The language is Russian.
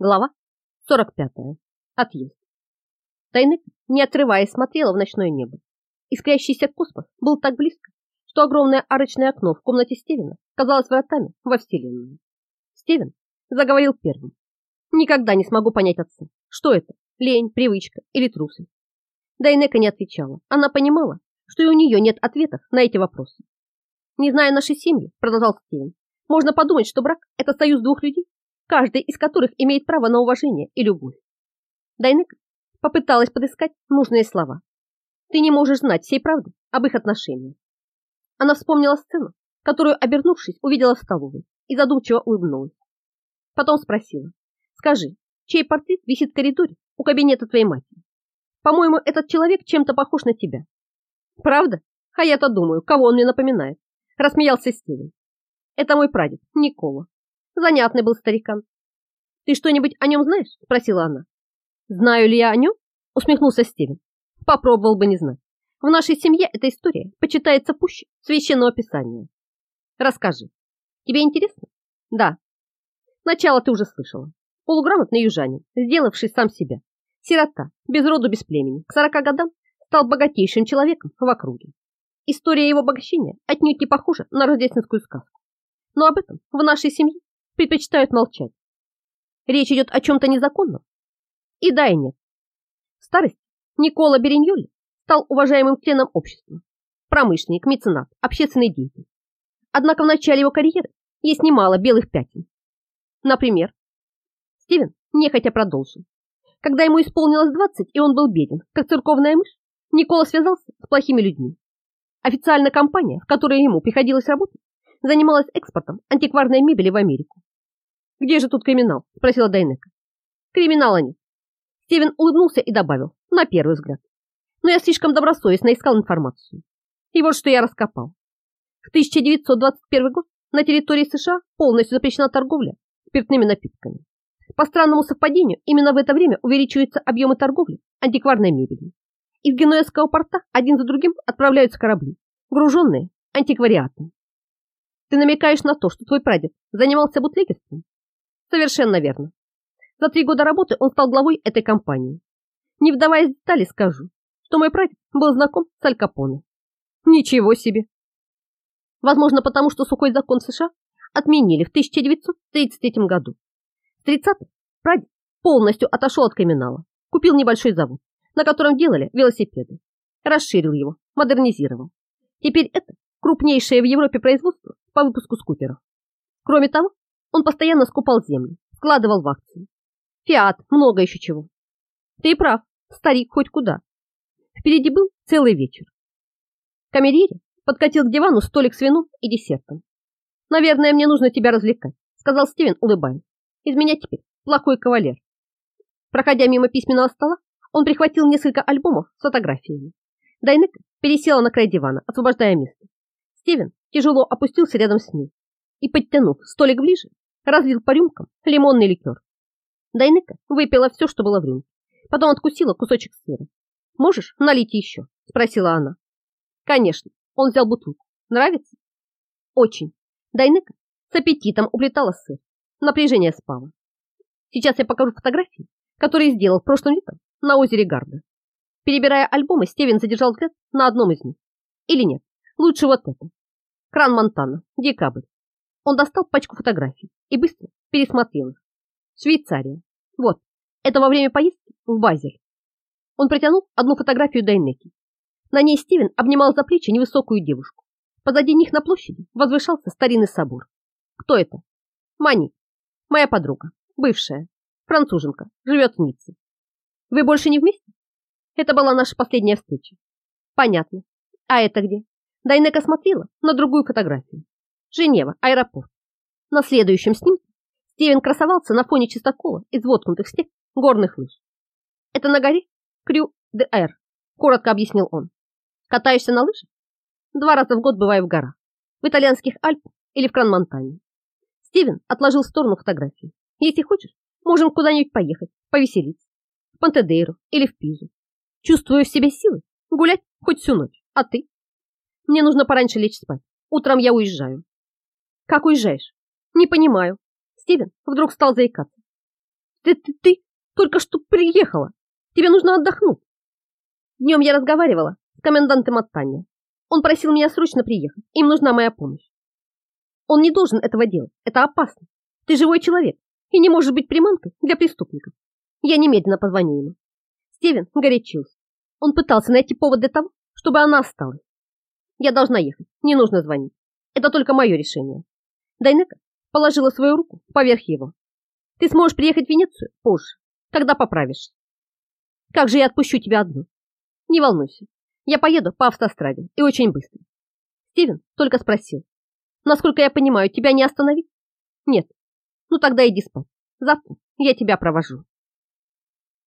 Глава 45. Отъезд. Тайнык, не отрываясь, смотрела в ночное небо. Искрящийся космос был так близко, что огромное арочное окно в комнате Стивена казалось вратами во Вселенную. Стивен заговорил первым. Никогда не смогу понять отца. Что это? Лень, привычка или трусы? Дайнека не отвечала. Она понимала, что и у нее нет ответов на эти вопросы. Не зная нашей семьи, продолжал Стивен, можно подумать, что брак – это союз двух людей, каждый из которых имеет право на уважение и любовь. Дайнека попыталась подыскать нужные слова. Ты не можешь знать всей правды об их отношениях. Она вспомнила сцену, которую, обернувшись, увидела в столовой и задумчиво улыбнулась. Потом спросила, скажи, чей портрет висит в коридоре у кабинета твоей матери? По-моему, этот человек чем-то похож на тебя. Правда? А я-то думаю, кого он мне напоминает. Рассмеялся Стивен. Это мой прадед, Никола. Занятный был старикан. Ты что-нибудь о нем знаешь? Спросила она. Знаю ли я о нем? Усмехнулся Стивен. Попробовал бы не знать. В нашей семье эта история почитается пуще священного писания. Расскажи. Тебе интересно? Да. Начало ты уже слышала. Полуграмотный южанин, сделавший сам себя. Сирота, без роду, без племени, к сорока годам стал богатейшим человеком в округе. История его обогащения отнюдь не похожа на рождественскую сказку. Но об этом в нашей семье предпочитают молчать. Речь идет о чем-то незаконном? И да, и нет. В старости Никола Бериньоли стал уважаемым членом общества, промышленник, меценат, общественный деятель. Однако в начале его карьеры есть немало белых пятен. Например, Стивен нехотя продолжил. Когда ему исполнилось 20 и он был беден, как церковная мышь, Никола связался с плохими людьми. Официальная компания, в которой ему приходилось работать, занималась экспортом антикварной мебели в Америку. «Где же тут криминал?» – спросила Дайнека. «Криминала нет». Стивен улыбнулся и добавил, на первый взгляд. Но я слишком добросовестно искал информацию. И вот что я раскопал. В 1921 год на территории США полностью запрещена торговля спиртными напитками. По странному совпадению, именно в это время увеличиваются объемы торговли антикварной мебелью. Из Генуэзского порта один за другим отправляются корабли, груженные антиквариатом. Ты намекаешь на то, что твой прадед занимался бутлегерством? Совершенно верно. За три года работы он стал главой этой компании. Не вдаваясь в детали, скажу, что мой прадед был знаком с Аль Капоне. Ничего себе! Возможно, потому что сухой закон США отменили в 1933 году. В 30-х прадед полностью отошел от криминала, купил небольшой завод, на котором делали велосипеды, расширил его, модернизировал. Теперь это крупнейшее в Европе производство по выпуску скутеров. Кроме того, он постоянно скупал землю, вкладывал в акции. Фиат, много еще чего. Ты прав, старик хоть куда. Впереди был целый вечер. Камерьере подкатил к дивану столик с вином и десертом. «Наверное, мне нужно тебя развлекать», сказал Стивен, улыбаясь. «Из меня теперь плохой кавалер». Проходя мимо письменного стола, он прихватил несколько альбомов с фотографиями. Дайнека пересела на край дивана, освобождая место. Стивен тяжело опустился рядом с ней и, подтянув столик ближе, разлил по рюмкам лимонный ликер. Дайнека выпила все, что было в рюмке, потом откусила кусочек сыра. «Можешь налить еще?» – спросила она. «Конечно». Он взял бутылку. «Нравится?» «Очень». Дайнека с аппетитом уплетала сыр. Напряжение спало. Сейчас я покажу фотографии, которые сделал прошлым летом на озере Гарда. Перебирая альбомы, Стивен задержал взгляд на одном из них. Или нет, лучше вот это. Кран Монтана, декабрь. Он достал пачку фотографий и быстро пересмотрел их. Швейцария. Вот, это во время поездки в Базель. Он протянул одну фотографию Дайнеки. На ней Стивен обнимал за плечи невысокую девушку. Позади них на площади возвышался старинный собор. Кто это? Мани, моя подруга, бывшая, француженка, живет в Ницце. Вы больше не вместе? Это была наша последняя встреча. Понятно. А это где? Дайнека смотрела на другую фотографию. Женева, аэропорт. На следующем снимке Стивен красовался на фоне чистокола из воткнутых стек горных лыж. Это на горе Крю-де-Эр, коротко объяснил он. Катаешься на лыжах? Два раза в год бываю в горах. В итальянских Альпах или в Кран-Монтане. Стивен отложил в сторону фотографии. Если хочешь, можем куда-нибудь поехать, повеселиться. В Пантедейру или в Пизу. Чувствую в себе силы гулять хоть всю ночь. А ты? Мне нужно пораньше лечь спать. Утром я уезжаю. Как уезжаешь? Не понимаю. Стивен вдруг стал заикаться. Ты, ты, ты только что приехала. Тебе нужно отдохнуть. Днем я разговаривала с комендантом Оттания. Он просил меня срочно приехать. Им нужна моя помощь. Он не должен этого делать. Это опасно. Ты живой человек и не можешь быть приманкой для преступников. Я немедленно позвоню ему. Стивен горячился. Он пытался найти повод для того, чтобы она осталась. Я должна ехать, не нужно звонить. Это только мое решение. Дайнека положила свою руку поверх его. Ты сможешь приехать в Венецию позже, когда поправишься. Как же я отпущу тебя одну? Не волнуйся, я поеду по автостраде и очень быстро. Стивен только спросил. Насколько я понимаю, тебя не остановить? Нет. Ну тогда иди спать. Завтра я тебя провожу.